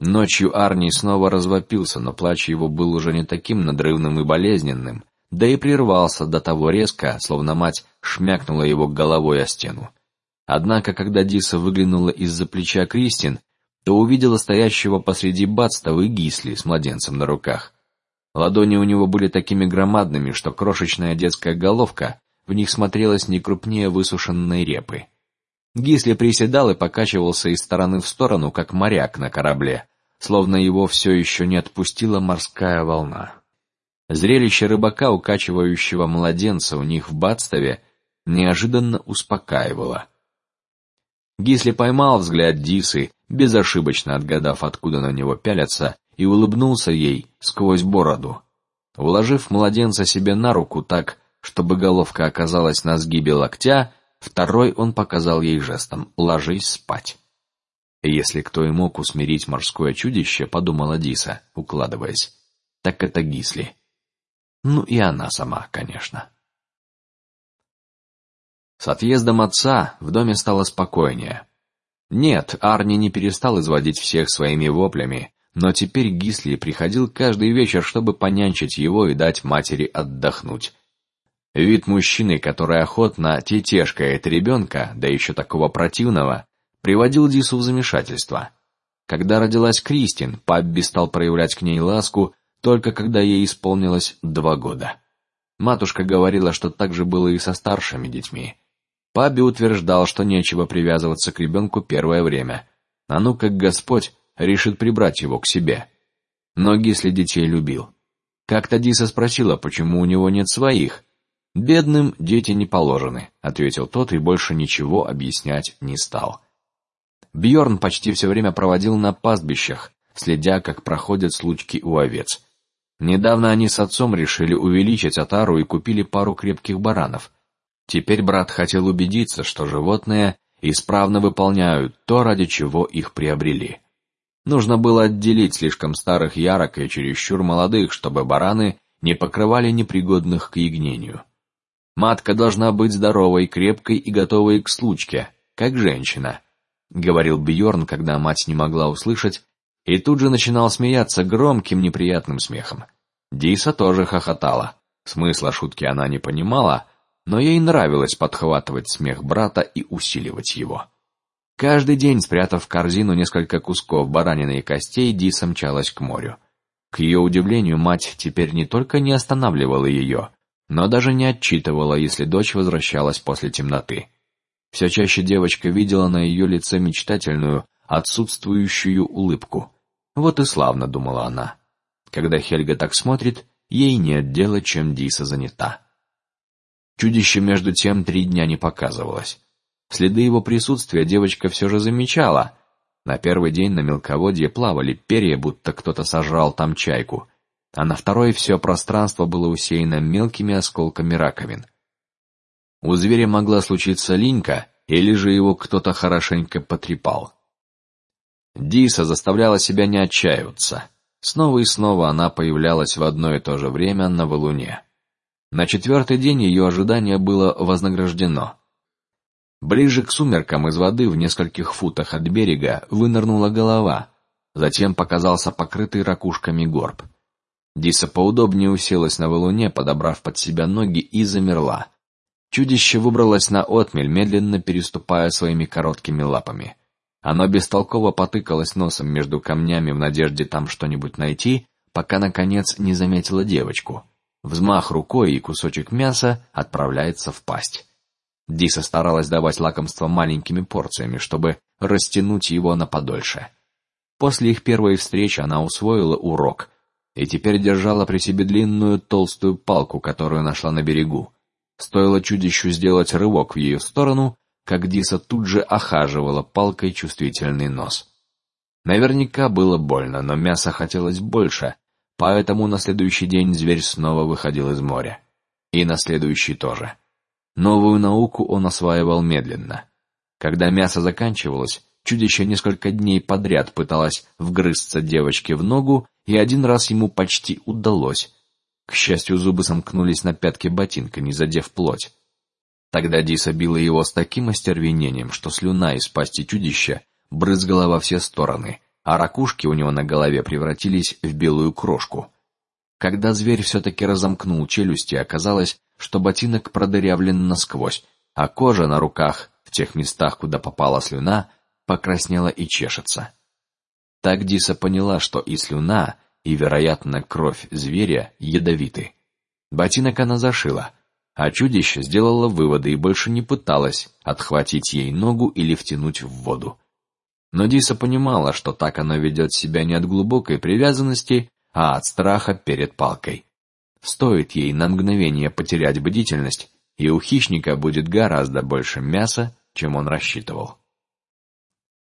Ночью Арни снова развопился, но плач его был уже не таким надрывным и болезненным, да и прервался до того резко, словно мать шмякнула его головой о стену. Однако, когда Диса выглянула из-за плеча Кристин, то увидела стоящего посреди бадстовы Гисли с младенцем на руках. Ладони у него были такими громадными, что крошечная детская головка в них смотрелась не крупнее высушенной репы. Гисли приседал и покачивался из стороны в сторону, как моряк на корабле, словно его все еще не отпустила морская волна. Зрелище рыбака, укачивающего младенца у них в Бадстове, неожиданно успокаивало. Гисли поймал взгляд Дисы, безошибочно отгадав, откуда на него пялятся, и улыбнулся ей сквозь бороду. Уложив младенца себе на руку так, чтобы головка оказалась на сгибе локтя, второй он показал ей жестом: "Ложись спать". Если кто и мог усмирить морское чудище, подумала Диса, укладываясь, так это Гисли. Ну и она сама, конечно. С отъездом отца в доме стало спокойнее. Нет, Арни не перестал изводить всех своими воплями, но теперь Гисли приходил каждый вечер, чтобы понянчить его и дать матери отдохнуть. Вид мужчины, который охотно тетешкает ребенка, да еще такого противного, приводил Дису в замешательство. Когда родилась Кристин, Пабби стал проявлять к ней ласку только когда ей исполнилось два года. Матушка говорила, что так же было и со старшими детьми. Паби утверждал, что нечего привязываться к ребенку первое время, а ну как Господь решит прибрать его к себе. Но Гисли детей любил. Как-то Диса спросила, почему у него нет своих. Бедным дети не положены, ответил тот и больше ничего объяснять не стал. Бьорн почти все время проводил на пастбищах, следя, как проходят случки у овец. Недавно они с отцом решили увеличить отару и купили пару крепких баранов. Теперь брат хотел убедиться, что животные исправно выполняют то, ради чего их приобрели. Нужно было отделить слишком старых ярок и чересчур молодых, чтобы бараны не покрывали непригодных к ягнению. Матка должна быть здоровой, крепкой и готовой к случке, как женщина, говорил Бьорн, когда мать не могла услышать, и тут же начинал смеяться громким неприятным смехом. Диса тоже хохотала. Смысла шутки она не понимала, но ей нравилось подхватывать смех брата и усиливать его. Каждый день, спрятав в корзину несколько кусков баранины и костей, Диса мчалась к морю. К ее удивлению, мать теперь не только не останавливала ее, но даже не отчитывала, если дочь возвращалась после темноты. Все чаще девочка видела на ее лице мечтательную, отсутствующую улыбку. Вот и славно, думала она. Когда Хельга так смотрит, ей нет дела, чем Диса занята. Чудище между тем три дня не показывалось. Следы его присутствия девочка все же замечала. На первый день на мелководье плавали перья, будто кто-то сожрал там чайку, а на второй все пространство было усеяно мелкими осколками раковин. У зверя могла случиться линька, или же его кто-то хорошенько потрепал. Диса заставляла себя не отчаиваться. Снова и снова она появлялась в одно и то же время на валуне. На четвертый день ее ожидание было вознаграждено. Ближе к сумеркам из воды в нескольких футах от берега вынырнула голова, затем показался покрытый ракушками горб. Диса поудобнее уселась на валуне, подобрав под себя ноги и замерла. Чудище выбралось на отмель, медленно переступая своими короткими лапами. Оно бестолково потыкалось носом между камнями в надежде там что-нибудь найти, пока наконец не заметило девочку. Взмах рукой и кусочек мяса отправляется в пасть. Диса старалась давать лакомство маленькими порциями, чтобы растянуть его на подольше. После их первой встречи она усвоила урок и теперь держала при себе длинную толстую палку, которую нашла на берегу. Стоило чудищу сделать рывок в ее сторону, как Диса тут же охаживала палкой чувствительный нос. Наверняка было больно, но мяса хотелось больше, Поэтому на следующий день зверь снова выходил из моря, и на следующий тоже. Новую науку он осваивал медленно. Когда мясо заканчивалось, Чудище несколько дней подряд пыталось вгрызться девочке в ногу, и один раз ему почти удалось. К счастью, зубы сомкнулись на пятке ботинка, не задев плоть. Тогда Диса била его с таким остервенением, что слюна из пасти чудища брызгала во все стороны, а ракушки у него на голове превратились в белую крошку. Когда зверь все-таки разомкнул челюсти, оказалось, что ботинок продырявлен насквозь, а кожа на руках, в тех местах, куда попала слюна, покраснела и чешется. Так Диса поняла, что и слюна, и, вероятно, кровь зверя ядовиты. Ботинок она зашила, а чудище сделало выводы и больше не пыталось отхватить ей ногу или втянуть в воду. Но Диса понимала, что так оно ведет себя не от глубокой привязанности, а от страха перед палкой. Стоит ей на мгновение потерять бдительность, и у хищника будет гораздо больше мяса, чем он рассчитывал.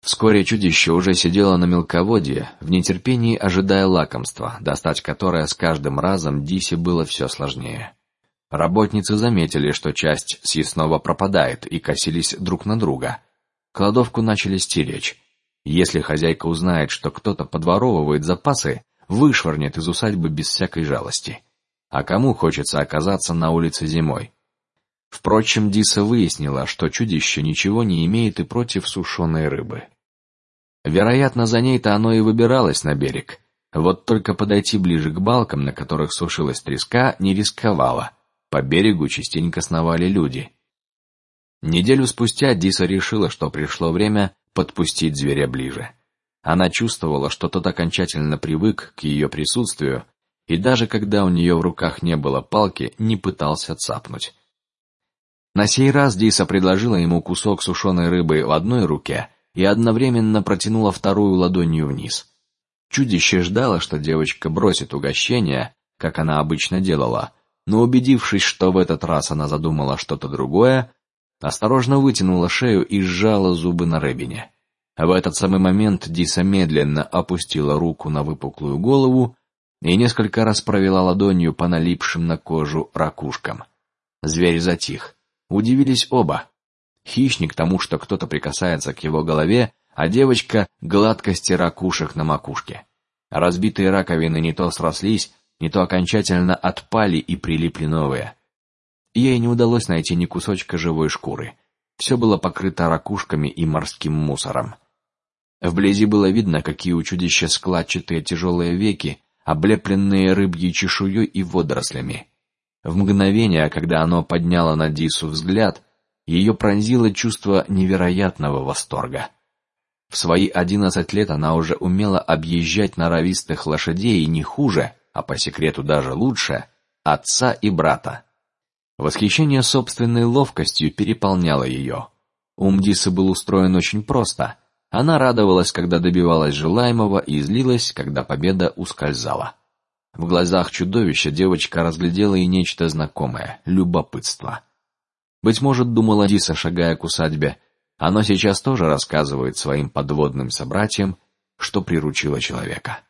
Вскоре чудище уже сидело на мелководье, в нетерпении ожидая лакомства, достать которое с каждым разом Дисе было все сложнее. Работницы заметили, что часть съестного пропадает, и косились друг на друга. Кладовку начали стеречь. Если хозяйка узнает, что кто-то подворовывает запасы, вышвырнет из усадьбы без всякой жалости. А кому хочется оказаться на улице зимой? Впрочем, Диса выяснила, что чудище ничего не имеет и против сушеной рыбы. Вероятно, за ней-то оно и выбиралось на берег. Вот только подойти ближе к балкам, на которых сушилась треска, не рисковало. По берегу частенько сновали люди. Неделю спустя Диса решила, что пришло время подпустить зверя ближе. Она чувствовала, что тот окончательно привык к ее присутствию, и даже когда у нее в руках не было палки, не пытался цапнуть. На сей раз Диса предложила ему кусок сушеной рыбы в одной руке и одновременно протянула вторую ладонью вниз. Чудище ждало, что девочка бросит угощение, как она обычно делала, но убедившись, что в этот раз она задумала что-то другое, осторожно вытянула шею и сжала зубы на рыбине. В этот самый момент Диса медленно опустила руку на выпуклую голову и несколько раз провела ладонью по налипшим на кожу ракушкам. Зверь затих. Удивились оба. Хищник тому, что кто-то прикасается к его голове, а девочка гладкости ракушек на макушке. Разбитые раковины не то срослись, не то окончательно отпали и прилипли новые. Ей не удалось найти ни кусочка живой шкуры. Все было покрыто ракушками и морским мусором. Вблизи было видно, какие у чудища складчатые тяжелые веки, облепленные рыбьей чешуей и водорослями. В мгновение, когда оно подняло на Дису взгляд, ее пронзило чувство невероятного восторга. В свои одиннадцать лет она уже умела объезжать норовистых лошадей не хуже, а по секрету даже лучше отца и брата. Восхищение собственной ловкостью переполняло ее. Ум Дисы был устроен очень просто. Она радовалась, когда добивалась желаемого, и злилась, когда победа ускользала. В глазах чудовища девочка разглядела и нечто знакомое — любопытство. Быть может, думала Диса, шагая к усадьбе, оно сейчас тоже рассказывает своим подводным собратьям, что приручило человека.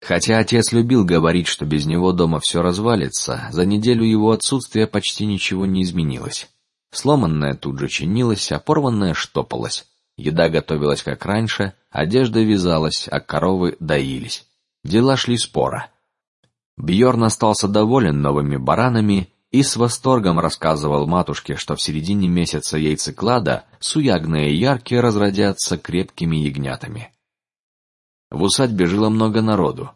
Хотя отец любил говорить, что без него дома все развалится, за неделю его отсутствия почти ничего не изменилось. Сломанное тут же чинилось, а порванное штопалось. Еда готовилась как раньше, одежда вязалась, а коровы доились. Дела шли спора. Бьорн остался доволен новыми баранами и с восторгом рассказывал матушке, что в середине месяца яйцеклада суягные ярки разродятся крепкими ягнятами. В усадьбе жило много народу.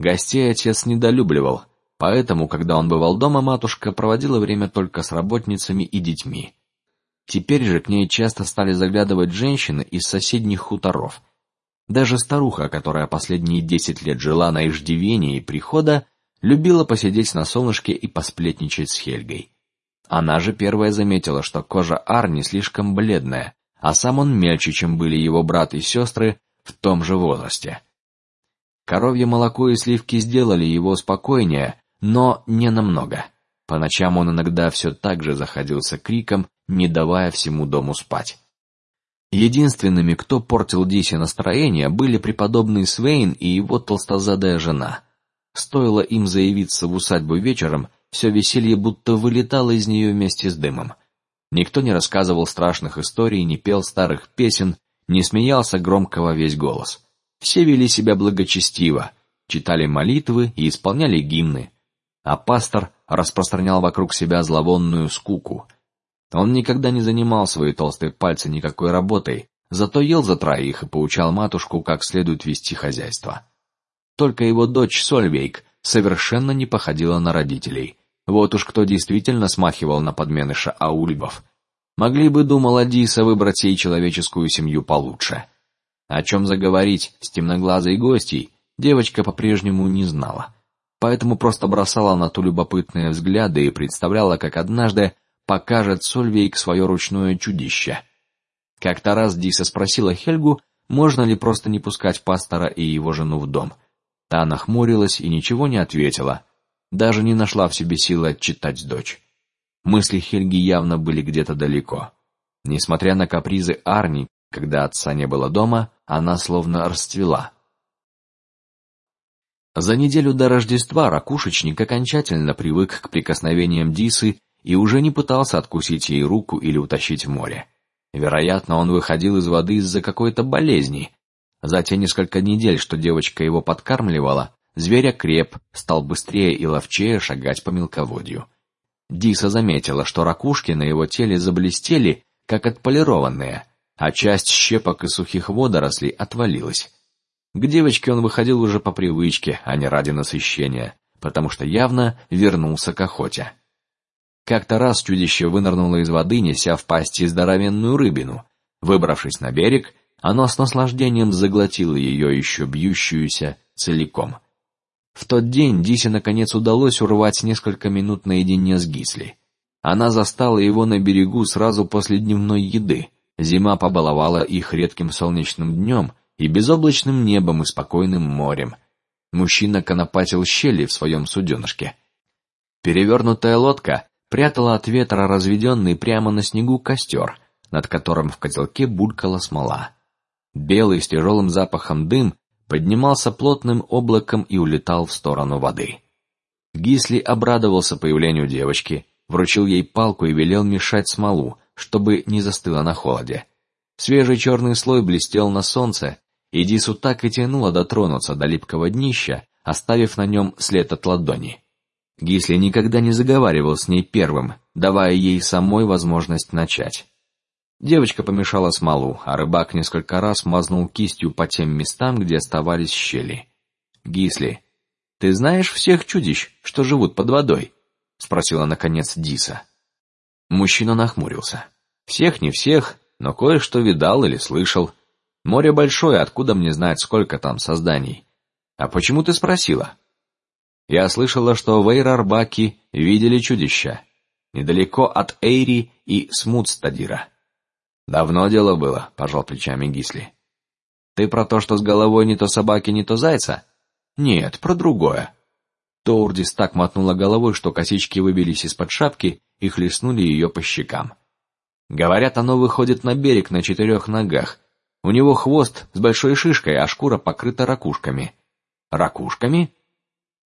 Гостей отец недолюбливал, поэтому, когда он бывал дома, матушка проводила время только с работницами и детьми. Теперь же к ней часто стали заглядывать женщины из соседних хуторов. Даже старуха, которая последние десять лет жила на иждивении прихода, любила посидеть на солнышке и посплетничать с Хельгой. Она же первая заметила, что кожа Арни слишком бледная, а сам он мельче, чем были его брат и сестры в том же возрасте. Коровье молоко и сливки сделали его спокойнее, но не намного. По ночам он иногда все так же заходился криком, не давая всему дому спать. Единственными, кто портил Дисе настроение, были преподобный Свейн и его толстозадая жена. Стоило им заявиться в усадьбу вечером, все веселье будто вылетало из нее вместе с дымом. Никто не рассказывал страшных историй, не пел старых песен, не смеялся громко во весь голос. Все вели себя благочестиво, читали молитвы и исполняли гимны, а пастор распространял вокруг себя зловонную скуку. Он никогда не занимал свои толстые пальцы никакой работой, зато ел за троих и поучал матушку, как следует вести хозяйство. Только его дочь Сольвейк совершенно не походила на родителей. Вот уж кто действительно смахивал на подменыша аульбов. Могли бы, думала Диса, выбрать ей человеческую семью получше. О чем заговорить с темноглазой гостьей девочка по-прежнему не знала, поэтому просто бросала на ту любопытные взгляды и представляла, как однажды покажет Сольвейк свое ручное чудище. Как-то раз Диса спросила Хельгу, можно ли просто не пускать пастора и его жену в дом. Та нахмурилась и ничего не ответила, даже не нашла в себе силы отчитать дочь. Мысли Хельги явно были где-то далеко. Несмотря на капризы Арни, когда отца не было дома, она словно расцвела. За неделю до Рождества ракушечник окончательно привык к прикосновениям Дисы и уже не пытался откусить ей руку или утащить в море. Вероятно, он выходил из воды из-за какой-то болезни. За те несколько недель, что девочка его подкармливала, зверь окреп, стал быстрее и ловчее шагать по мелководью. Диса заметила, что ракушки на его теле заблестели, как отполированные, а часть щепок и сухих водорослей отвалилась. К девочке он выходил уже по привычке, а не ради насыщения, потому что явно вернулся к охоте. Как-то раз чудище вынырнуло из воды, неся в пасти здоровенную рыбину. Выбравшись на берег, оно с наслаждением заглотило ее еще бьющуюся целиком. В тот день Дисе наконец удалось урвать несколько минут наедине с Гисли. Она застала его на берегу сразу после дневной еды. Зима побаловала их редким солнечным днем и безоблачным небом и спокойным морем. Мужчина конопатил щели в своем суденышке. Перевернутая лодка прятала от ветра разведенный прямо на снегу костер, над которым в котелке булькала смола. Белый с тяжелым запахом дым поднимался плотным облаком и улетал в сторону воды. Гисли обрадовался появлению девочки, вручил ей палку и велел мешать смолу, чтобы не застыла на холоде. Свежий черный слой блестел на солнце, и Дису так и тянуло дотронуться до липкого днища, оставив на нем след от ладони. Гисли никогда не заговаривал с ней первым, давая ей самой возможность начать. Девочка помешала смолу, а рыбак несколько раз мазнул кистью по тем местам, где оставались щели. Гисли, ты знаешь всех чудищ, что живут под водой? – спросила наконец Диса. Мужчина нахмурился. Всех не всех, но кое-что видал или слышал. Море большое, откуда мне знать, сколько там созданий? А почему ты спросила? Я слышала, что в Эйрарбаки видели чудища недалеко от Эйри и Смутстадира. Давно дело было, пожал плечами Гисли. Ты про то, что с головой не то собаки, не то зайца? Нет, про другое. Тоурдис так мотнула головой, что косички выбились из-под шапки и хлестнули ее по щекам. Говорят, оно выходит на берег на четырех ногах. У него хвост с большой шишкой, а шкура покрыта ракушками. Ракушками?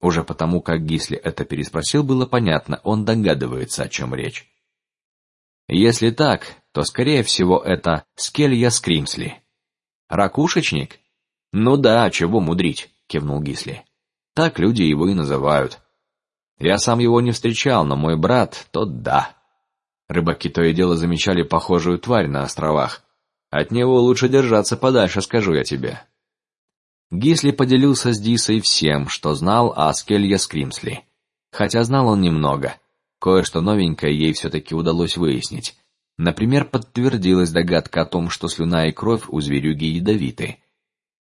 Уже потому, как Гисли это переспросил, было понятно, он догадывается, о чем речь. Если так, то скорее всего это Скелья Скримсли. Ракушечник? Ну да, чего мудрить, кивнул Гисли. Так люди его и называют. Я сам его не встречал, но мой брат, тот да. Рыбаки то и дело замечали похожую тварь на островах. От него лучше держаться подальше, скажу я тебе. Гисли поделился с Дисой всем, что знал о Скелье Скримсли, хотя знал он немного. Кое-что новенькое ей все-таки удалось выяснить. Например, подтвердилась догадка о том, что слюна и кровь у зверюги ядовиты.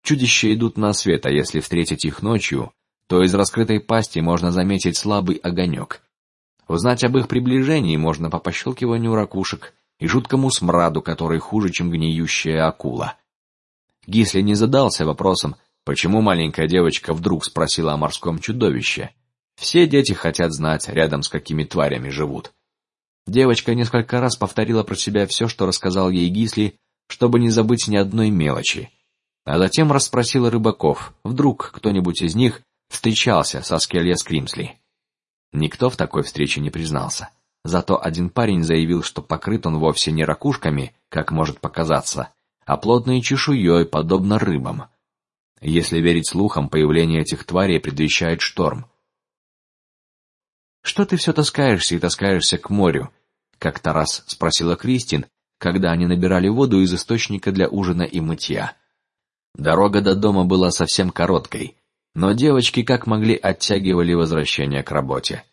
Чудища идут на свет, а если встретить их ночью, то из раскрытой пасти можно заметить слабый огонек. Узнать об их приближении можно по пощелкиванию ракушек и жуткому смраду, который хуже, чем гниющая акула. Гисли не задался вопросом, Почему маленькая девочка вдруг спросила о морском чудовище? Все дети хотят знать, рядом с какими тварями живут. Девочка несколько раз повторила про себя все, что рассказал ей Гисли, чтобы не забыть ни одной мелочи, а затем расспросила рыбаков, вдруг кто-нибудь из них встречался со Скелья Скримсли. Никто в такой встрече не признался. Зато один парень заявил, что покрыт он вовсе не ракушками, как может показаться, а плотной чешуей, подобно рыбам. Если верить слухам, появление этих тварей предвещает шторм. Что ты все таскаешься и таскаешься к морю? Как-то раз спросила Кристин, когда они набирали воду из источника для ужина и мытья. Дорога до дома была совсем короткой, но девочки как могли оттягивали возвращение к работе.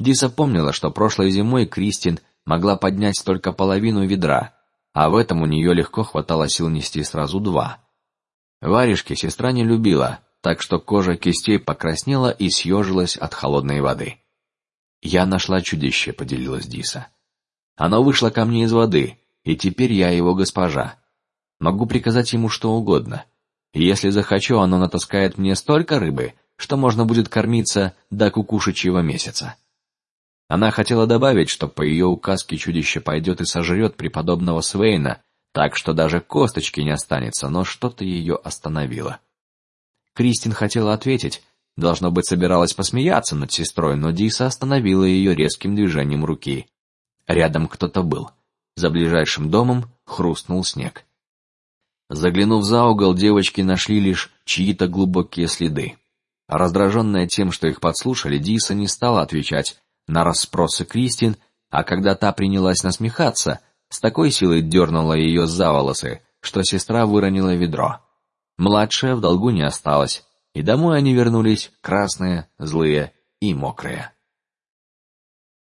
Диса помнила, что прошлой зимой Кристин могла поднять только половину ведра, а в этом у нее легко хватало сил нести сразу два. Варежки сестра не любила, так что кожа кистей покраснела и съежилась от холодной воды. Я нашла чудище, поделилась Диса. Оно вышло ко мне из воды, и теперь я его госпожа. Могу приказать ему что угодно. Если захочу, оно натаскает мне столько рыбы, что можно будет кормиться до кукушечьего месяца. Она хотела добавить, что по ее указке чудище пойдет и сожрет преподобного Свейна, так что даже косточки не останется, но что-то ее остановило. Кристин хотела ответить, должно быть собиралась посмеяться над сестрой, но Диса остановила ее резким движением руки. Рядом кто-то был. За ближайшим домом хрустнул снег. Заглянув за угол, девочки нашли лишь чьи-то глубокие следы. Раздраженная тем, что их подслушали, Диса не стала отвечать на расспросы Кристин, а когда та принялась насмехаться, с такой силой дернула ее за волосы, что сестра выронила ведро. Младшая в долгу не осталась, и домой они вернулись красные, злые и мокрые.